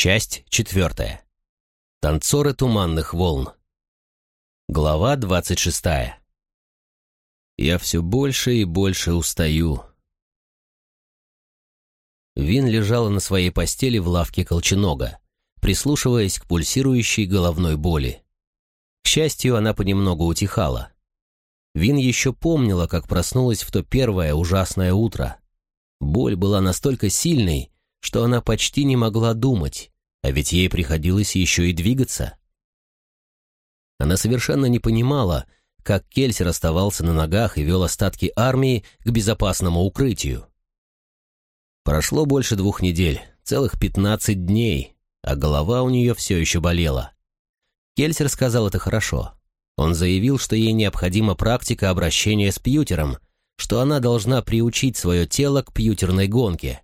Часть четвертая. Танцоры туманных волн. Глава двадцать шестая. Я все больше и больше устаю. Вин лежала на своей постели в лавке Колченога, прислушиваясь к пульсирующей головной боли. К счастью, она понемногу утихала. Вин еще помнила, как проснулась в то первое ужасное утро. Боль была настолько сильной, что она почти не могла думать, а ведь ей приходилось еще и двигаться. Она совершенно не понимала, как Кельсер оставался на ногах и вел остатки армии к безопасному укрытию. Прошло больше двух недель, целых пятнадцать дней, а голова у нее все еще болела. Кельсер сказал это хорошо. Он заявил, что ей необходима практика обращения с пьютером, что она должна приучить свое тело к пьютерной гонке.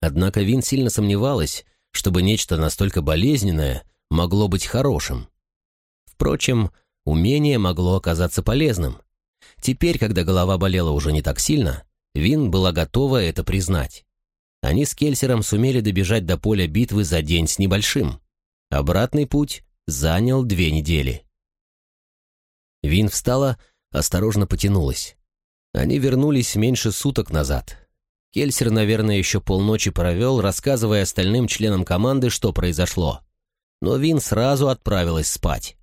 Однако Вин сильно сомневалась, чтобы нечто настолько болезненное могло быть хорошим. Впрочем, умение могло оказаться полезным. Теперь, когда голова болела уже не так сильно, Вин была готова это признать. Они с Кельсером сумели добежать до поля битвы за день с небольшим. Обратный путь занял две недели. Вин встала, осторожно потянулась. Они вернулись меньше суток назад. Кельсер, наверное, еще полночи провел, рассказывая остальным членам команды, что произошло. Но Вин сразу отправилась спать.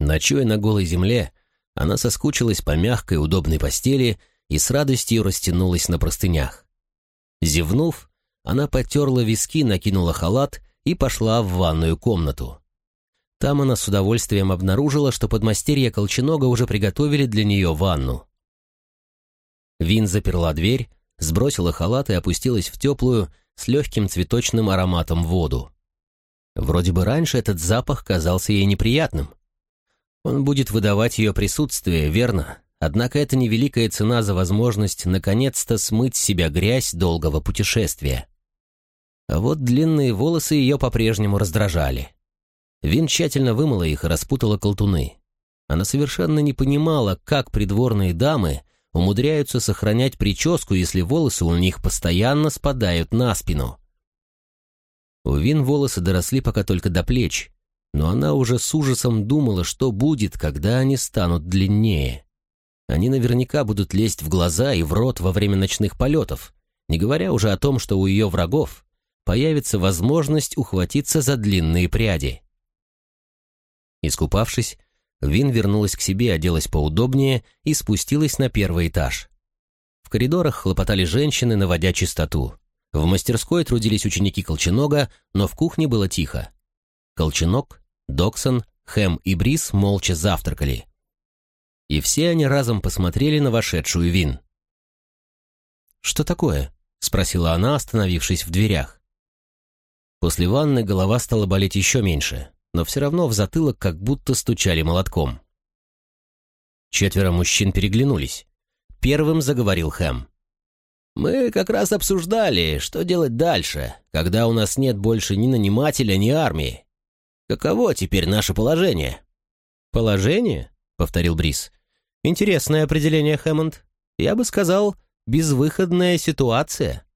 Ночуя на голой земле, она соскучилась по мягкой, удобной постели и с радостью растянулась на простынях. Зевнув, она потерла виски, накинула халат и пошла в ванную комнату. Там она с удовольствием обнаружила, что подмастерья Колченога уже приготовили для нее ванну. Вин заперла дверь, сбросила халат и опустилась в теплую, с легким цветочным ароматом воду. Вроде бы раньше этот запах казался ей неприятным. Он будет выдавать ее присутствие, верно? Однако это невеликая цена за возможность наконец-то смыть с себя грязь долгого путешествия. А вот длинные волосы ее по-прежнему раздражали. Вин тщательно вымыла их и распутала колтуны. Она совершенно не понимала, как придворные дамы умудряются сохранять прическу, если волосы у них постоянно спадают на спину. У Вин волосы доросли пока только до плеч, но она уже с ужасом думала, что будет, когда они станут длиннее. Они наверняка будут лезть в глаза и в рот во время ночных полетов, не говоря уже о том, что у ее врагов появится возможность ухватиться за длинные пряди. Искупавшись, Вин вернулась к себе, оделась поудобнее и спустилась на первый этаж. В коридорах хлопотали женщины, наводя чистоту. В мастерской трудились ученики Колченога, но в кухне было тихо. Колченог, Доксон, Хэм и Брис молча завтракали. И все они разом посмотрели на вошедшую Вин. «Что такое?» — спросила она, остановившись в дверях. После ванны голова стала болеть еще меньше но все равно в затылок как будто стучали молотком. Четверо мужчин переглянулись. Первым заговорил Хэм. «Мы как раз обсуждали, что делать дальше, когда у нас нет больше ни нанимателя, ни армии. Каково теперь наше положение?» «Положение?» — повторил Брис. «Интересное определение, Хэммонд. Я бы сказал, безвыходная ситуация».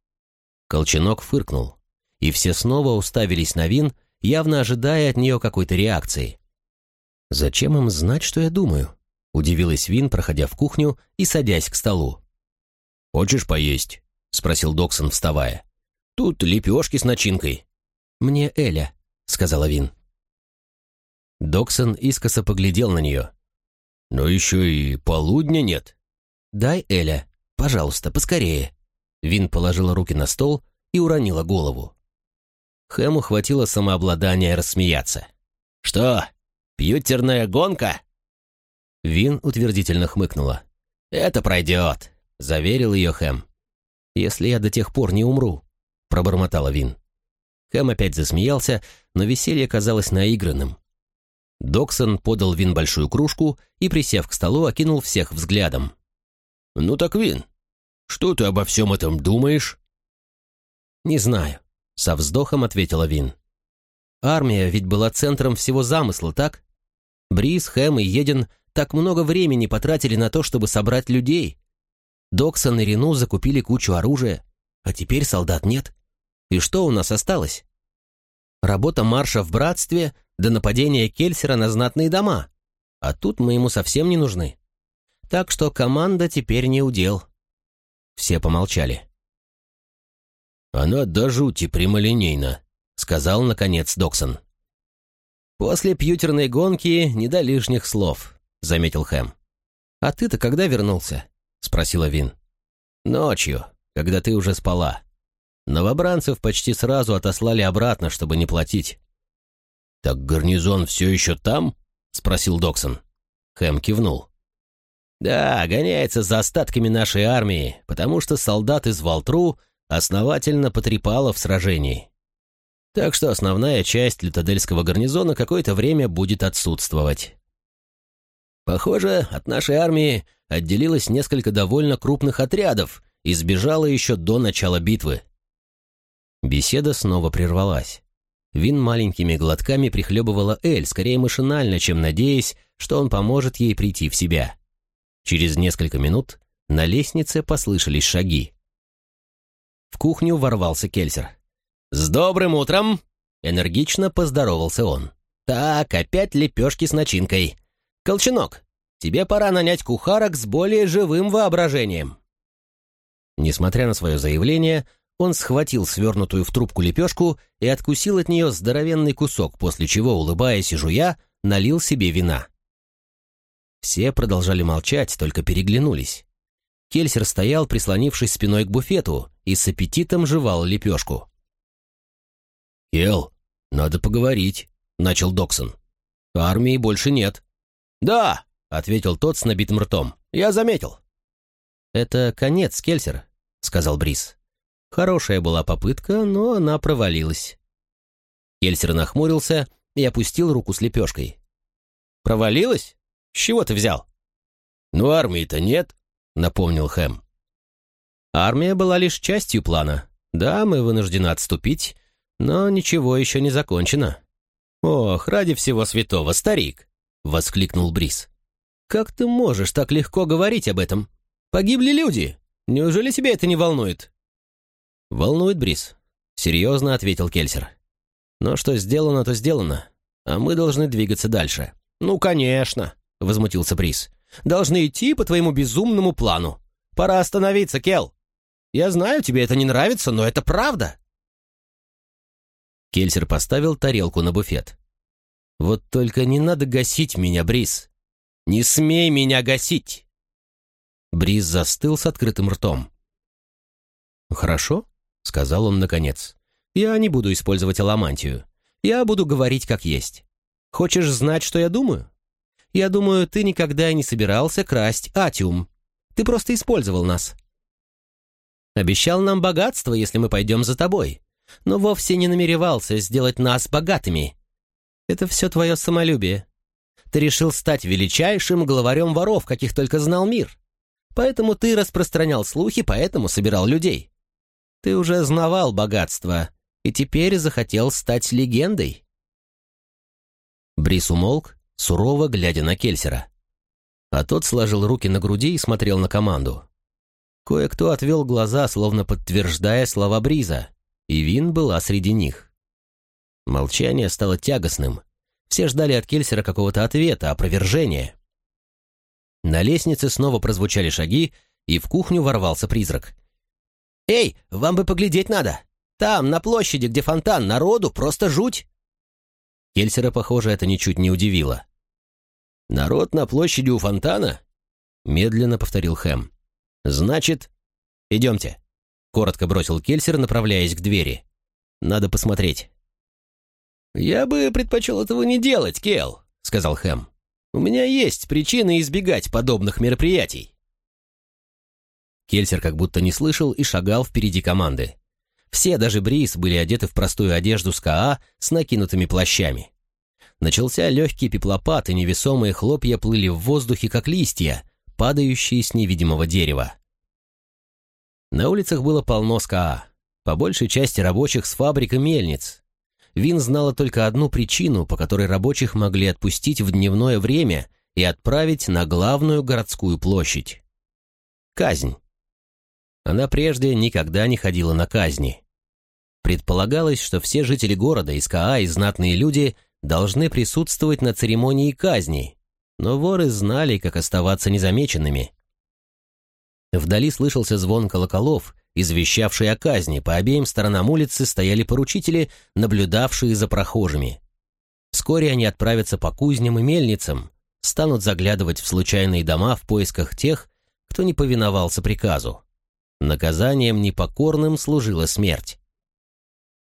Колченок фыркнул, и все снова уставились на Вин, явно ожидая от нее какой-то реакции. «Зачем им знать, что я думаю?» — удивилась Вин, проходя в кухню и садясь к столу. «Хочешь поесть?» — спросил Доксон, вставая. «Тут лепешки с начинкой». «Мне Эля», — сказала Вин. Доксон искоса поглядел на нее. «Но еще и полудня нет». «Дай Эля, пожалуйста, поскорее». Вин положила руки на стол и уронила голову. Хэму хватило самообладания рассмеяться. «Что, пьютерная гонка?» Вин утвердительно хмыкнула. «Это пройдет», — заверил ее Хэм. «Если я до тех пор не умру», — пробормотала Вин. Хэм опять засмеялся, но веселье казалось наигранным. Доксон подал Вин большую кружку и, присев к столу, окинул всех взглядом. «Ну так, Вин, что ты обо всем этом думаешь?» «Не знаю. Со вздохом ответила Вин. Армия ведь была центром всего замысла, так? Бриз, Хэм и Еден так много времени потратили на то, чтобы собрать людей. Доксон и Рену закупили кучу оружия, а теперь солдат нет. И что у нас осталось? Работа марша в братстве до нападения Кельсера на знатные дома. А тут мы ему совсем не нужны. Так что команда теперь не удел. Все помолчали. «Она до жути прямолинейна», — сказал, наконец, Доксон. «После пьютерной гонки не до лишних слов», — заметил Хэм. «А ты-то когда вернулся?» — спросила Вин. «Ночью, когда ты уже спала. Новобранцев почти сразу отослали обратно, чтобы не платить». «Так гарнизон все еще там?» — спросил Доксон. Хэм кивнул. «Да, гоняется за остатками нашей армии, потому что солдат из Валтру основательно потрепало в сражении. Так что основная часть лютадельского гарнизона какое-то время будет отсутствовать. Похоже, от нашей армии отделилось несколько довольно крупных отрядов и сбежало еще до начала битвы. Беседа снова прервалась. Вин маленькими глотками прихлебывала Эль, скорее машинально, чем надеясь, что он поможет ей прийти в себя. Через несколько минут на лестнице послышались шаги. В кухню ворвался Кельсер. «С добрым утром!» — энергично поздоровался он. «Так, опять лепешки с начинкой. Колченок, тебе пора нанять кухарок с более живым воображением». Несмотря на свое заявление, он схватил свернутую в трубку лепешку и откусил от нее здоровенный кусок, после чего, улыбаясь и жуя, налил себе вина. Все продолжали молчать, только переглянулись. Кельсер стоял, прислонившись спиной к буфету, и с аппетитом жевал лепешку. «Ел, надо поговорить», — начал Доксон. «Армии больше нет». «Да», — ответил тот с набитым ртом. «Я заметил». «Это конец, Кельсер», — сказал Брис. Хорошая была попытка, но она провалилась. Кельсер нахмурился и опустил руку с лепешкой. «Провалилась? С чего ты взял?» «Ну, армии-то нет», — напомнил Хэм. «Армия была лишь частью плана. Да, мы вынуждены отступить, но ничего еще не закончено». «Ох, ради всего святого, старик!» — воскликнул Брис. «Как ты можешь так легко говорить об этом? Погибли люди. Неужели тебя это не волнует?» «Волнует Брис», — серьезно ответил Кельсер. «Но что сделано, то сделано, а мы должны двигаться дальше». «Ну, конечно», — возмутился Брис. «Должны идти по твоему безумному плану. Пора остановиться, Кел. Я знаю, тебе это не нравится, но это правда». Кельсер поставил тарелку на буфет. «Вот только не надо гасить меня, Брис. Не смей меня гасить!» Брис застыл с открытым ртом. «Хорошо», — сказал он наконец. «Я не буду использовать аламантию. Я буду говорить как есть. Хочешь знать, что я думаю? Я думаю, ты никогда не собирался красть атиум. Ты просто использовал нас. Обещал нам богатство, если мы пойдем за тобой, но вовсе не намеревался сделать нас богатыми. Это все твое самолюбие. Ты решил стать величайшим главарем воров, каких только знал мир. Поэтому ты распространял слухи, поэтому собирал людей. Ты уже знавал богатство и теперь захотел стать легендой. Брис умолк, сурово глядя на Кельсера. А тот сложил руки на груди и смотрел на команду. Кое-кто отвел глаза, словно подтверждая слова Бриза, и Вин была среди них. Молчание стало тягостным. Все ждали от Кельсера какого-то ответа, опровержения. На лестнице снова прозвучали шаги, и в кухню ворвался призрак. «Эй, вам бы поглядеть надо! Там, на площади, где фонтан, народу просто жуть!» Кельсера, похоже, это ничуть не удивило. «Народ на площади у фонтана?» — медленно повторил Хэм. «Значит, идемте», — коротко бросил Кельсер, направляясь к двери. «Надо посмотреть». «Я бы предпочел этого не делать, Кел», — сказал Хэм. «У меня есть причины избегать подобных мероприятий». Кельсер как будто не слышал и шагал впереди команды. Все, даже Брис, были одеты в простую одежду с КА с накинутыми плащами. Начался легкий пеплопад, и невесомые хлопья плыли в воздухе, как листья, падающие с невидимого дерева. На улицах было полно СКА, по большей части рабочих с фабрик и мельниц. Вин знала только одну причину, по которой рабочих могли отпустить в дневное время и отправить на главную городскую площадь. Казнь. Она прежде никогда не ходила на казни. Предполагалось, что все жители города, ИСКА и знатные люди должны присутствовать на церемонии казни, но воры знали, как оставаться незамеченными. Вдали слышался звон колоколов, извещавший о казни. По обеим сторонам улицы стояли поручители, наблюдавшие за прохожими. Вскоре они отправятся по кузням и мельницам, станут заглядывать в случайные дома в поисках тех, кто не повиновался приказу. Наказанием непокорным служила смерть.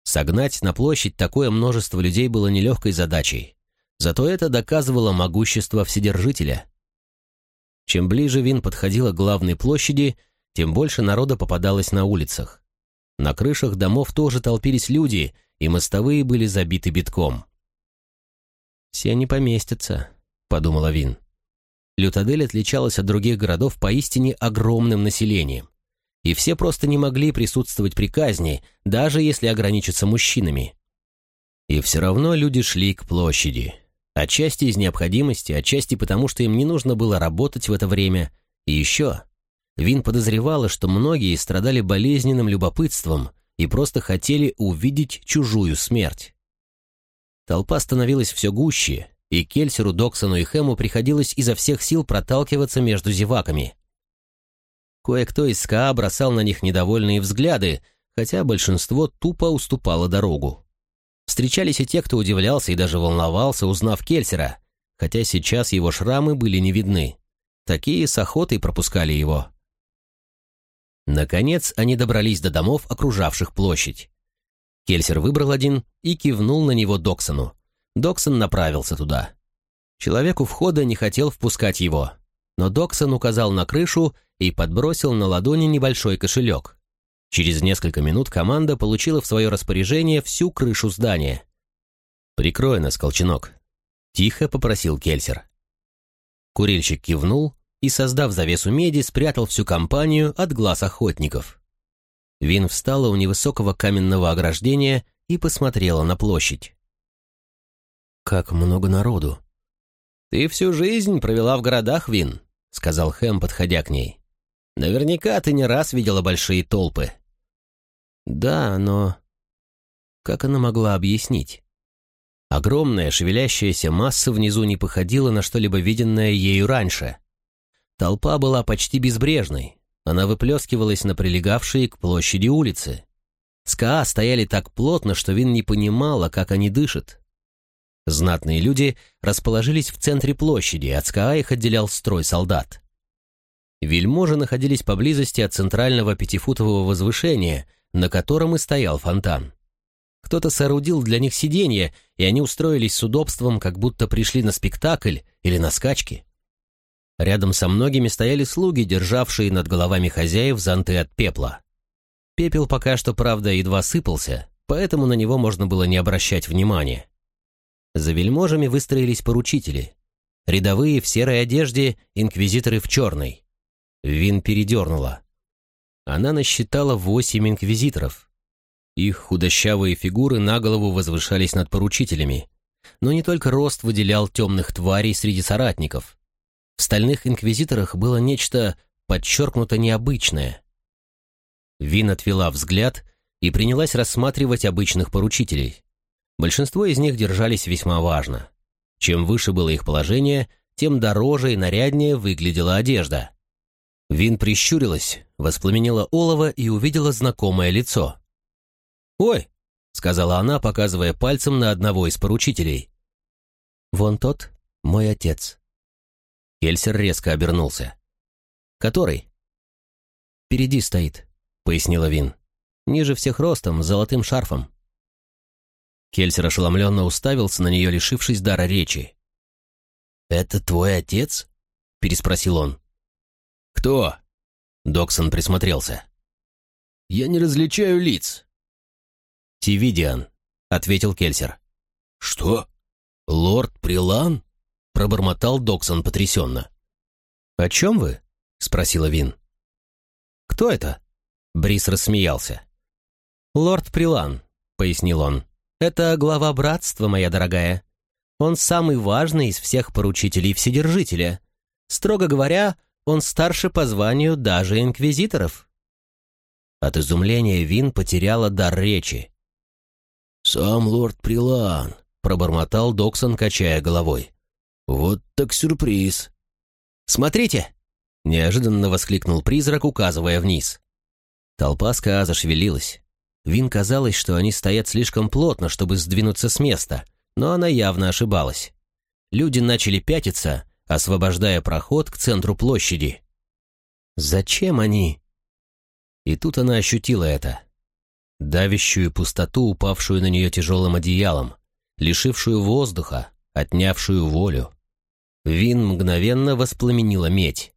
Согнать на площадь такое множество людей было нелегкой задачей. Зато это доказывало могущество Вседержителя. Чем ближе Вин подходила к главной площади, тем больше народа попадалось на улицах. На крышах домов тоже толпились люди, и мостовые были забиты битком. «Все не поместятся», — подумала Вин. Лютадель отличалась от других городов поистине огромным населением и все просто не могли присутствовать при казни, даже если ограничиться мужчинами. И все равно люди шли к площади. Отчасти из необходимости, отчасти потому, что им не нужно было работать в это время. И еще. Вин подозревала, что многие страдали болезненным любопытством и просто хотели увидеть чужую смерть. Толпа становилась все гуще, и Кельсеру, Доксону и Хэму приходилось изо всех сил проталкиваться между зеваками. Кое-кто из СКА бросал на них недовольные взгляды, хотя большинство тупо уступало дорогу. Встречались и те, кто удивлялся и даже волновался, узнав Кельсера, хотя сейчас его шрамы были не видны. Такие с охотой пропускали его. Наконец они добрались до домов, окружавших площадь. Кельсер выбрал один и кивнул на него Доксону. Доксон направился туда. Человек у входа не хотел впускать его, но Доксон указал на крышу и подбросил на ладони небольшой кошелек. Через несколько минут команда получила в свое распоряжение всю крышу здания. «Прикрой нас, Колченок», — тихо попросил Кельсер. Курильщик кивнул и, создав завесу меди, спрятал всю компанию от глаз охотников. Вин встала у невысокого каменного ограждения и посмотрела на площадь. «Как много народу!» «Ты всю жизнь провела в городах, Вин», — сказал Хэм, подходя к ней. «Наверняка ты не раз видела большие толпы». «Да, но...» Как она могла объяснить? Огромная шевелящаяся масса внизу не походила на что-либо виденное ею раньше. Толпа была почти безбрежной, она выплескивалась на прилегавшие к площади улицы. СКА стояли так плотно, что Вин не понимала, как они дышат. Знатные люди расположились в центре площади, от СКА их отделял строй солдат. Вельможи находились поблизости от центрального пятифутового возвышения, на котором и стоял фонтан. Кто-то соорудил для них сиденье, и они устроились с удобством, как будто пришли на спектакль или на скачки. Рядом со многими стояли слуги, державшие над головами хозяев зонты от пепла. Пепел пока что, правда, едва сыпался, поэтому на него можно было не обращать внимания. За вельможами выстроились поручители. Рядовые в серой одежде, инквизиторы в черной. Вин передернула. Она насчитала восемь инквизиторов. Их худощавые фигуры на голову возвышались над поручителями. Но не только рост выделял темных тварей среди соратников. В стальных инквизиторах было нечто подчеркнуто необычное. Вин отвела взгляд и принялась рассматривать обычных поручителей. Большинство из них держались весьма важно. Чем выше было их положение, тем дороже и наряднее выглядела одежда. Вин прищурилась, воспламенила олово и увидела знакомое лицо. «Ой!» — сказала она, показывая пальцем на одного из поручителей. «Вон тот, мой отец». Кельсер резко обернулся. «Который?» «Впереди стоит», — пояснила Вин. «Ниже всех ростом, с золотым шарфом». Кельсер ошеломленно уставился на нее, лишившись дара речи. «Это твой отец?» — переспросил он. «Кто?» — Доксон присмотрелся. «Я не различаю лиц». «Тивидиан», — ответил Кельсер. «Что? Лорд Прилан?» — пробормотал Доксон потрясенно. «О чем вы?» — спросила Вин. «Кто это?» — Брис рассмеялся. «Лорд Прилан», — пояснил он. Это глава братства, моя дорогая. Он самый важный из всех поручителей Вседержителя. Строго говоря, он старше по званию даже инквизиторов. От изумления Вин потеряла дар речи. «Сам лорд Прилан», — пробормотал Доксон, качая головой. «Вот так сюрприз». «Смотрите!» — неожиданно воскликнул призрак, указывая вниз. Толпа СКА зашевелилась. Вин казалось, что они стоят слишком плотно, чтобы сдвинуться с места, но она явно ошибалась. Люди начали пятиться, освобождая проход к центру площади. «Зачем они?» И тут она ощутила это. Давящую пустоту, упавшую на нее тяжелым одеялом, лишившую воздуха, отнявшую волю. Вин мгновенно воспламенила медь.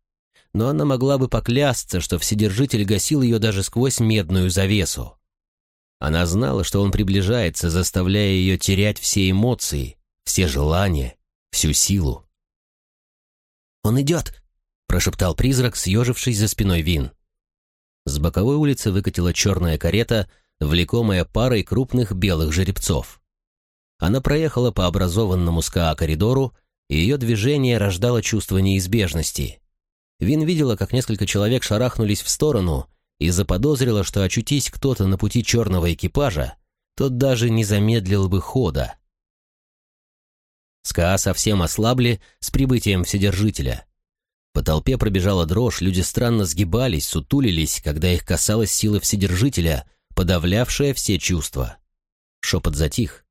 Но она могла бы поклясться, что Вседержитель гасил ее даже сквозь медную завесу. Она знала, что он приближается, заставляя ее терять все эмоции, все желания, всю силу. «Он идет!» — прошептал призрак, съежившись за спиной Вин. С боковой улицы выкатила черная карета, влекомая парой крупных белых жеребцов. Она проехала по образованному СКА-коридору, и ее движение рождало чувство неизбежности. Вин видела, как несколько человек шарахнулись в сторону, и заподозрила, что очутись кто-то на пути черного экипажа, тот даже не замедлил бы хода. СКА совсем ослабли с прибытием Вседержителя. По толпе пробежала дрожь, люди странно сгибались, сутулились, когда их касалась сила Вседержителя, подавлявшая все чувства. Шепот затих.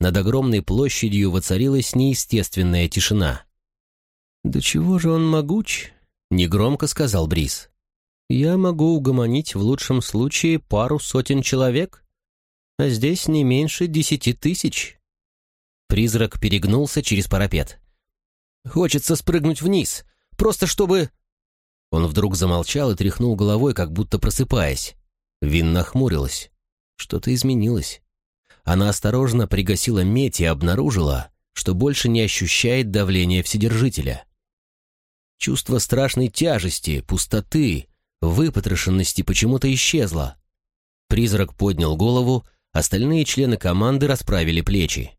Над огромной площадью воцарилась неестественная тишина. «Да чего же он могуч?» — негромко сказал Брис. Я могу угомонить в лучшем случае пару сотен человек, а здесь не меньше десяти тысяч. Призрак перегнулся через парапет. «Хочется спрыгнуть вниз, просто чтобы...» Он вдруг замолчал и тряхнул головой, как будто просыпаясь. Вин нахмурилась. Что-то изменилось. Она осторожно пригасила медь и обнаружила, что больше не ощущает давления Вседержителя. Чувство страшной тяжести, пустоты, выпотрошенности почему-то исчезла. Призрак поднял голову, остальные члены команды расправили плечи.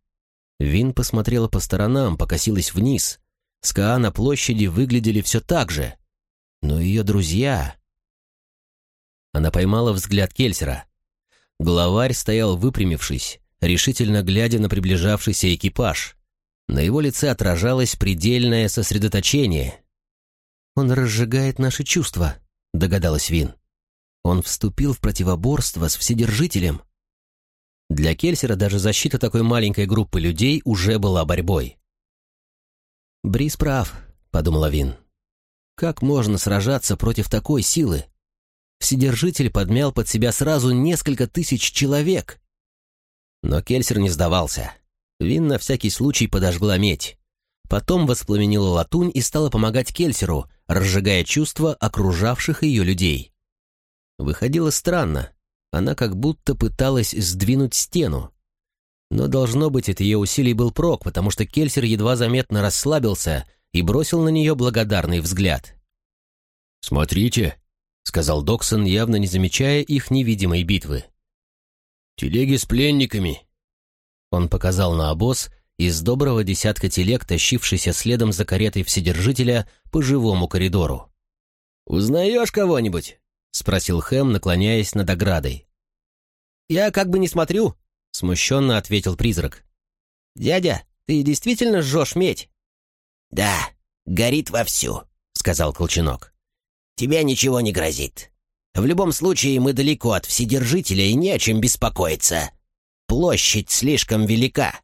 Вин посмотрела по сторонам, покосилась вниз. СКА на площади выглядели все так же. Но ее друзья... Она поймала взгляд Кельсера. Главарь стоял выпрямившись, решительно глядя на приближавшийся экипаж. На его лице отражалось предельное сосредоточение. «Он разжигает наши чувства», догадалась Вин. Он вступил в противоборство с Вседержителем. Для Кельсера даже защита такой маленькой группы людей уже была борьбой. «Брис прав», — подумала Вин. «Как можно сражаться против такой силы? Вседержитель подмял под себя сразу несколько тысяч человек». Но Кельсер не сдавался. Вин на всякий случай подожгла медь. Потом воспламенила латунь и стала помогать Кельсеру, разжигая чувства окружавших ее людей. Выходило странно. Она как будто пыталась сдвинуть стену. Но, должно быть, от ее усилий был прок, потому что Кельсер едва заметно расслабился и бросил на нее благодарный взгляд. «Смотрите», — сказал Доксон, явно не замечая их невидимой битвы. «Телеги с пленниками». Он показал на обоз, из доброго десятка телег, тащившийся следом за каретой Вседержителя по живому коридору. «Узнаешь кого-нибудь?» — спросил Хэм, наклоняясь над оградой. «Я как бы не смотрю», — смущенно ответил призрак. «Дядя, ты действительно жжешь медь?» «Да, горит вовсю», — сказал Колченок. «Тебе ничего не грозит. В любом случае мы далеко от Вседержителя и не о чем беспокоиться. Площадь слишком велика».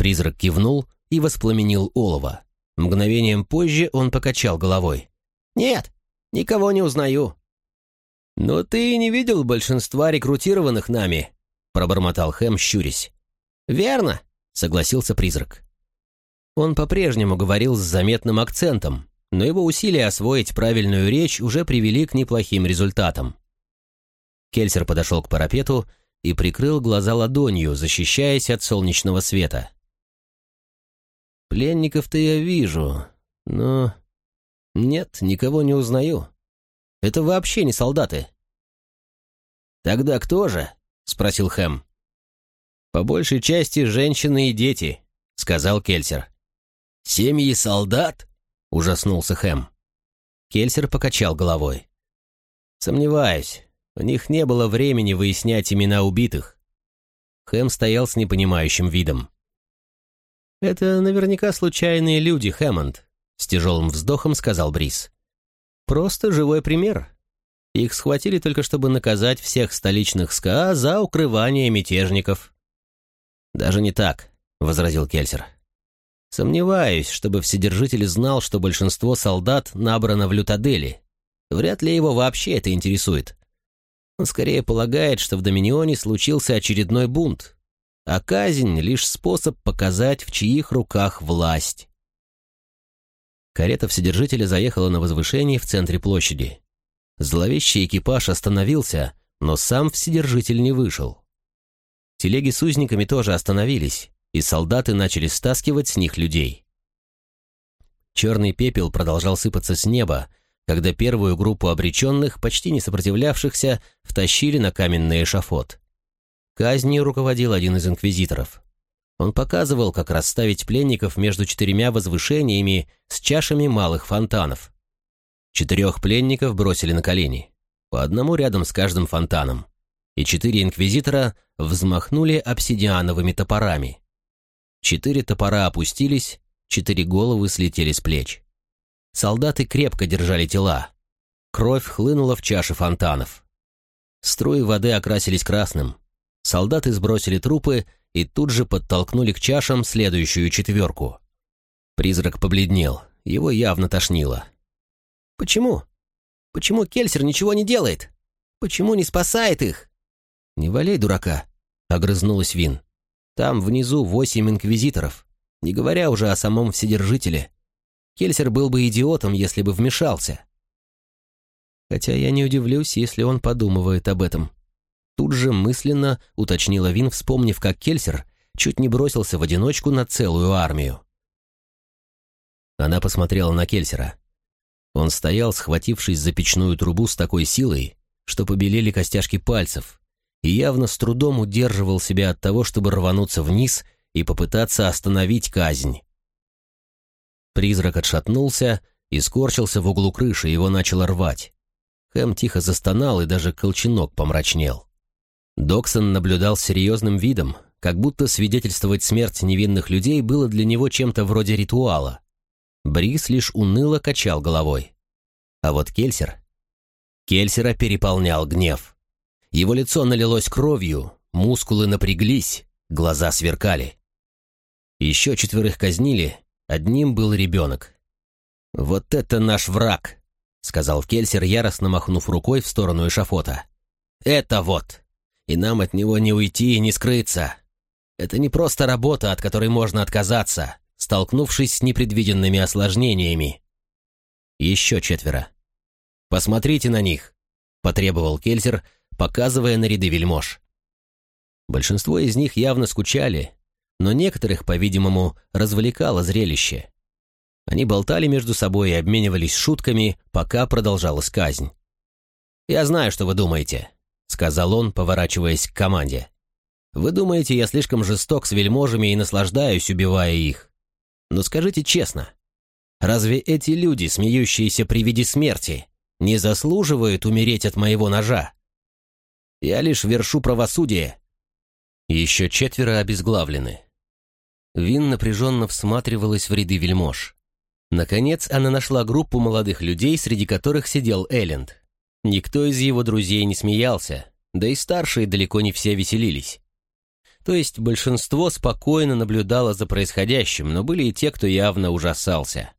Призрак кивнул и воспламенил олово. Мгновением позже он покачал головой. «Нет, никого не узнаю». «Но ты не видел большинства рекрутированных нами», — пробормотал Хэм, щурясь. «Верно», — согласился призрак. Он по-прежнему говорил с заметным акцентом, но его усилия освоить правильную речь уже привели к неплохим результатам. Кельсер подошел к парапету и прикрыл глаза ладонью, защищаясь от солнечного света. Пленников-то я вижу, но... Нет, никого не узнаю. Это вообще не солдаты. «Тогда кто же?» — спросил Хэм. «По большей части женщины и дети», — сказал Кельсер. «Семьи солдат?» — ужаснулся Хэм. Кельсер покачал головой. «Сомневаюсь. У них не было времени выяснять имена убитых». Хэм стоял с непонимающим видом. «Это наверняка случайные люди, Хэммонд», — с тяжелым вздохом сказал Брис. «Просто живой пример. Их схватили только чтобы наказать всех столичных СКА за укрывание мятежников». «Даже не так», — возразил Кельсер. «Сомневаюсь, чтобы Вседержитель знал, что большинство солдат набрано в Лютадели. Вряд ли его вообще это интересует. Он скорее полагает, что в Доминионе случился очередной бунт, а казнь — лишь способ показать, в чьих руках власть. Карета Вседержителя заехала на возвышение в центре площади. Зловещий экипаж остановился, но сам Вседержитель не вышел. Телеги с узниками тоже остановились, и солдаты начали стаскивать с них людей. Черный пепел продолжал сыпаться с неба, когда первую группу обреченных, почти не сопротивлявшихся, втащили на каменный эшафот. Казнью руководил один из инквизиторов. Он показывал, как расставить пленников между четырьмя возвышениями с чашами малых фонтанов. Четырех пленников бросили на колени, по одному рядом с каждым фонтаном, и четыре инквизитора взмахнули обсидиановыми топорами. Четыре топора опустились, четыре головы слетели с плеч. Солдаты крепко держали тела. Кровь хлынула в чаши фонтанов. Струи воды окрасились красным. Солдаты сбросили трупы и тут же подтолкнули к чашам следующую четверку. Призрак побледнел, его явно тошнило. «Почему? Почему Кельсер ничего не делает? Почему не спасает их?» «Не валяй дурака», — огрызнулась Вин. «Там внизу восемь инквизиторов, не говоря уже о самом Вседержителе. Кельсер был бы идиотом, если бы вмешался. Хотя я не удивлюсь, если он подумывает об этом. Тут же мысленно уточнила Вин, вспомнив, как Кельсер чуть не бросился в одиночку на целую армию. Она посмотрела на Кельсера. Он стоял, схватившись за печную трубу с такой силой, что побелели костяшки пальцев, и явно с трудом удерживал себя от того, чтобы рвануться вниз и попытаться остановить казнь. Призрак отшатнулся и скорчился в углу крыши, его начало рвать. Хэм тихо застонал, и даже колченок помрачнел. Доксон наблюдал серьезным видом, как будто свидетельствовать смерть невинных людей было для него чем-то вроде ритуала. Брис лишь уныло качал головой. А вот Кельсер... Кельсера переполнял гнев. Его лицо налилось кровью, мускулы напряглись, глаза сверкали. Еще четверых казнили, Одним был ребенок. «Вот это наш враг!» — сказал Кельсер, яростно махнув рукой в сторону эшафота. «Это вот! И нам от него не уйти и не скрыться. Это не просто работа, от которой можно отказаться, столкнувшись с непредвиденными осложнениями. Еще четверо. Посмотрите на них!» — потребовал Кельсер, показывая на ряды вельмож. Большинство из них явно скучали, но некоторых, по-видимому, развлекало зрелище. Они болтали между собой и обменивались шутками, пока продолжалась казнь. «Я знаю, что вы думаете», — сказал он, поворачиваясь к команде. «Вы думаете, я слишком жесток с вельможами и наслаждаюсь, убивая их. Но скажите честно, разве эти люди, смеющиеся при виде смерти, не заслуживают умереть от моего ножа? Я лишь вершу правосудие». Еще четверо обезглавлены. Вин напряженно всматривалась в ряды вельмож. Наконец она нашла группу молодых людей, среди которых сидел Элленд. Никто из его друзей не смеялся, да и старшие далеко не все веселились. То есть большинство спокойно наблюдало за происходящим, но были и те, кто явно ужасался.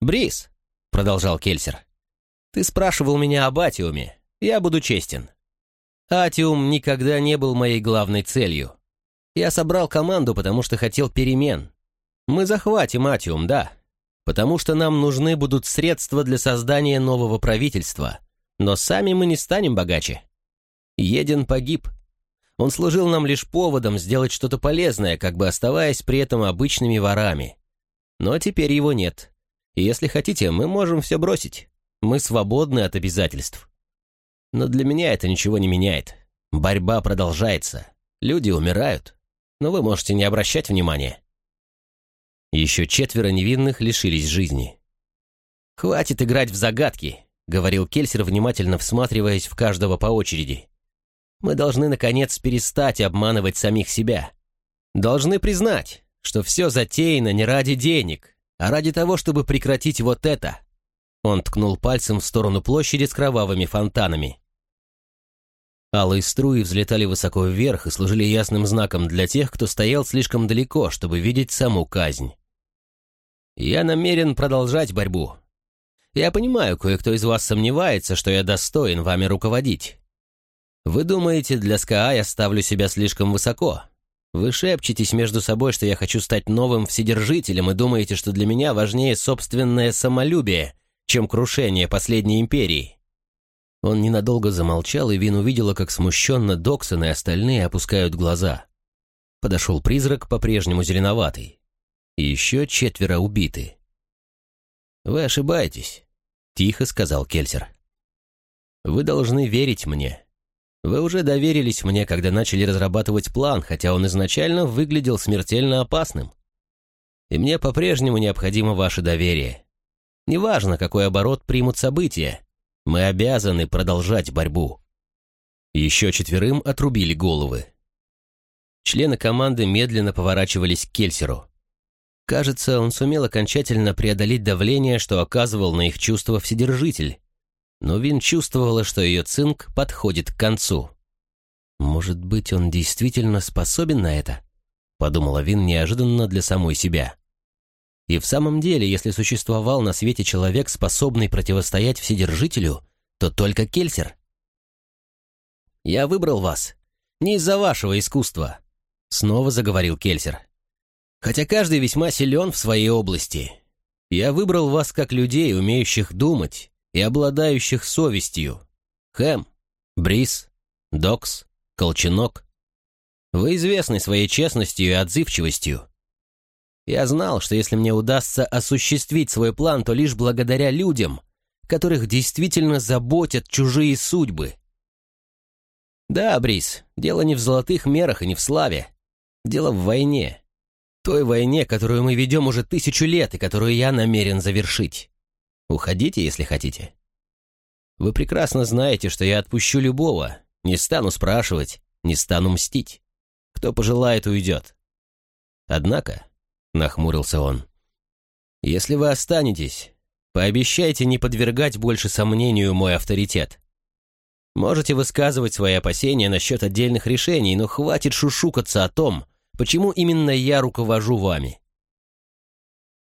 «Брис», — продолжал Кельсер, — «ты спрашивал меня об Атиуме. Я буду честен. Атиум никогда не был моей главной целью. Я собрал команду, потому что хотел перемен. Мы захватим Атиум, да. Потому что нам нужны будут средства для создания нового правительства. Но сами мы не станем богаче. Един погиб. Он служил нам лишь поводом сделать что-то полезное, как бы оставаясь при этом обычными ворами. Но теперь его нет. И если хотите, мы можем все бросить. Мы свободны от обязательств. Но для меня это ничего не меняет. Борьба продолжается. Люди умирают но вы можете не обращать внимания. Еще четверо невинных лишились жизни. «Хватит играть в загадки», — говорил Кельсер, внимательно всматриваясь в каждого по очереди. Мы должны, наконец, перестать обманывать самих себя. Должны признать, что все затеяно не ради денег, а ради того, чтобы прекратить вот это. Он ткнул пальцем в сторону площади с кровавыми фонтанами. Алые струи взлетали высоко вверх и служили ясным знаком для тех, кто стоял слишком далеко, чтобы видеть саму казнь. «Я намерен продолжать борьбу. Я понимаю, кое-кто из вас сомневается, что я достоин вами руководить. Вы думаете, для СКА я ставлю себя слишком высоко. Вы шепчетесь между собой, что я хочу стать новым вседержителем и думаете, что для меня важнее собственное самолюбие, чем крушение последней империи. Он ненадолго замолчал, и Вин увидела, как смущенно Доксон и остальные опускают глаза. Подошел призрак, по-прежнему зеленоватый. И еще четверо убиты. «Вы ошибаетесь», — тихо сказал Кельсер. «Вы должны верить мне. Вы уже доверились мне, когда начали разрабатывать план, хотя он изначально выглядел смертельно опасным. И мне по-прежнему необходимо ваше доверие. Неважно, какой оборот примут события, мы обязаны продолжать борьбу. Еще четверым отрубили головы. Члены команды медленно поворачивались к Кельсеру. Кажется, он сумел окончательно преодолеть давление, что оказывал на их чувства Вседержитель. Но Вин чувствовала, что ее цинк подходит к концу. «Может быть, он действительно способен на это?» — подумала Вин неожиданно для самой себя. И в самом деле, если существовал на свете человек, способный противостоять Вседержителю, то только Кельсер. «Я выбрал вас. Не из-за вашего искусства», — снова заговорил Кельсер. «Хотя каждый весьма силен в своей области. Я выбрал вас как людей, умеющих думать и обладающих совестью. Хэм, Брис, Докс, Колченок. Вы известны своей честностью и отзывчивостью. Я знал, что если мне удастся осуществить свой план, то лишь благодаря людям, которых действительно заботят чужие судьбы. Да, Брис, дело не в золотых мерах и не в славе. Дело в войне. Той войне, которую мы ведем уже тысячу лет и которую я намерен завершить. Уходите, если хотите. Вы прекрасно знаете, что я отпущу любого, не стану спрашивать, не стану мстить. Кто пожелает, уйдет. Однако — нахмурился он. «Если вы останетесь, пообещайте не подвергать больше сомнению мой авторитет. Можете высказывать свои опасения насчет отдельных решений, но хватит шушукаться о том, почему именно я руковожу вами.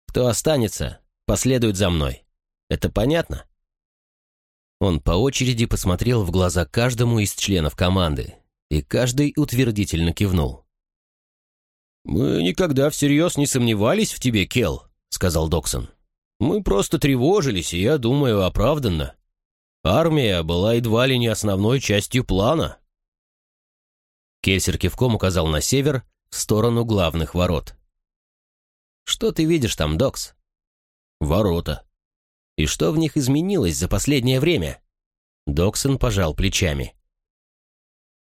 Кто останется, последует за мной. Это понятно?» Он по очереди посмотрел в глаза каждому из членов команды, и каждый утвердительно кивнул. «Мы никогда всерьез не сомневались в тебе, Кел», — сказал Доксон. «Мы просто тревожились, и я думаю, оправданно. Армия была едва ли не основной частью плана». Кельсер кивком указал на север, в сторону главных ворот. «Что ты видишь там, Докс?» «Ворота». «И что в них изменилось за последнее время?» Доксон пожал плечами.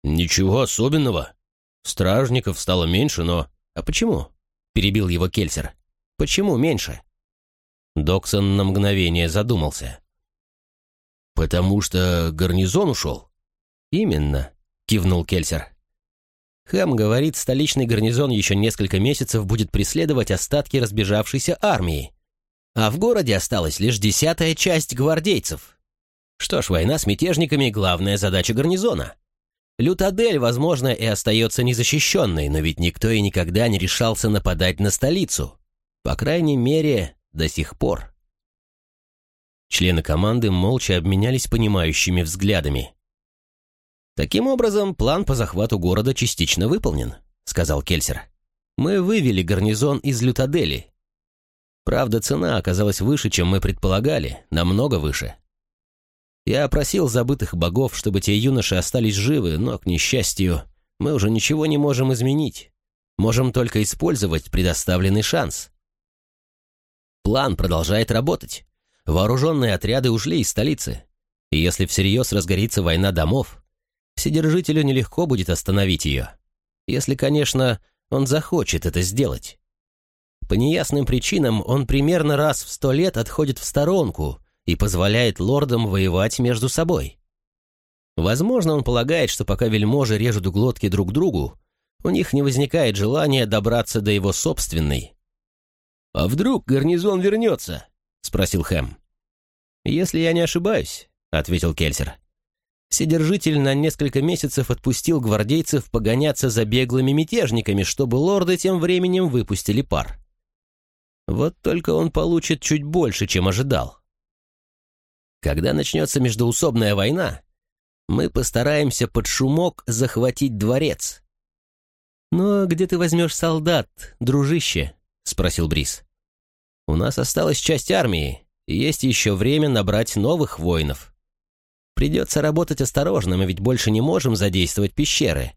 «Ничего особенного. Стражников стало меньше, но «А почему?» — перебил его Кельсер. «Почему меньше?» Доксон на мгновение задумался. «Потому что гарнизон ушел?» «Именно», — кивнул Кельсер. Хэм говорит, столичный гарнизон еще несколько месяцев будет преследовать остатки разбежавшейся армии. А в городе осталась лишь десятая часть гвардейцев. Что ж, война с мятежниками — главная задача гарнизона. Лютадель, возможно, и остается незащищенной, но ведь никто и никогда не решался нападать на столицу. По крайней мере, до сих пор. Члены команды молча обменялись понимающими взглядами. «Таким образом, план по захвату города частично выполнен», — сказал Кельсер. «Мы вывели гарнизон из Лютадели. Правда, цена оказалась выше, чем мы предполагали, намного выше. Я просил забытых богов, чтобы те юноши остались живы, но, к несчастью, мы уже ничего не можем изменить. Можем только использовать предоставленный шанс. План продолжает работать. Вооруженные отряды ушли из столицы. И если всерьез разгорится война домов, Вседержителю нелегко будет остановить ее. Если, конечно, он захочет это сделать. По неясным причинам он примерно раз в сто лет отходит в сторонку – и позволяет лордам воевать между собой. Возможно, он полагает, что пока вельможи режут глотки друг другу, у них не возникает желания добраться до его собственной. «А вдруг гарнизон вернется?» — спросил Хэм. «Если я не ошибаюсь», — ответил Кельсер. Вседержитель на несколько месяцев отпустил гвардейцев погоняться за беглыми мятежниками, чтобы лорды тем временем выпустили пар. Вот только он получит чуть больше, чем ожидал. Когда начнется междоусобная война, мы постараемся под шумок захватить дворец. «Но где ты возьмешь солдат, дружище?» — спросил Брис. «У нас осталась часть армии, и есть еще время набрать новых воинов. Придется работать осторожно, мы ведь больше не можем задействовать пещеры,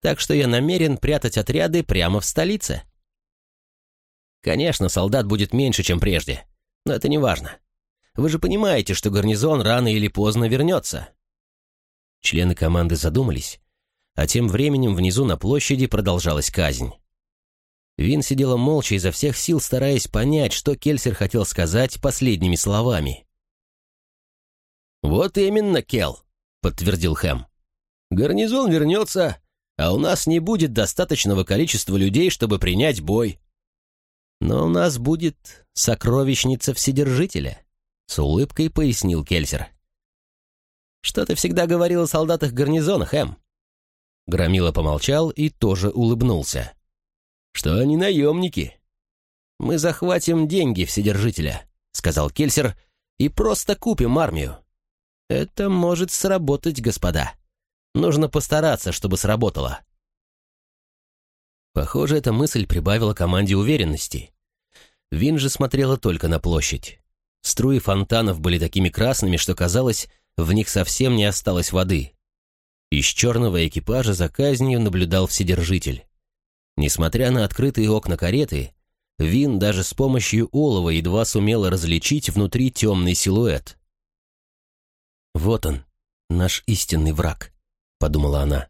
так что я намерен прятать отряды прямо в столице». Конечно, солдат будет меньше, чем прежде, но это не важно. Вы же понимаете, что гарнизон рано или поздно вернется. Члены команды задумались, а тем временем внизу на площади продолжалась казнь. Вин сидела молча изо всех сил, стараясь понять, что Кельсер хотел сказать последними словами. «Вот именно, Кел», — подтвердил Хэм. «Гарнизон вернется, а у нас не будет достаточного количества людей, чтобы принять бой. Но у нас будет сокровищница Вседержителя», — с улыбкой пояснил Кельсер. «Что ты всегда говорил о солдатах гарнизона, Хэм?» Громила помолчал и тоже улыбнулся. «Что они наемники?» «Мы захватим деньги Вседержителя», — сказал Кельсер, «и просто купим армию. Это может сработать, господа. Нужно постараться, чтобы сработало». Похоже, эта мысль прибавила команде уверенности. Вин же смотрела только на площадь. Струи фонтанов были такими красными, что казалось, в них совсем не осталось воды. Из черного экипажа за казнью наблюдал Вседержитель. Несмотря на открытые окна кареты, Вин даже с помощью олова едва сумела различить внутри темный силуэт. «Вот он, наш истинный враг», — подумала она.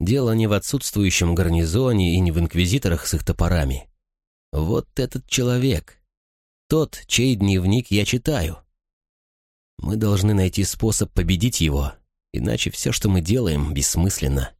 Дело не в отсутствующем гарнизоне и не в инквизиторах с их топорами. Вот этот человек, тот, чей дневник я читаю. Мы должны найти способ победить его, иначе все, что мы делаем, бессмысленно.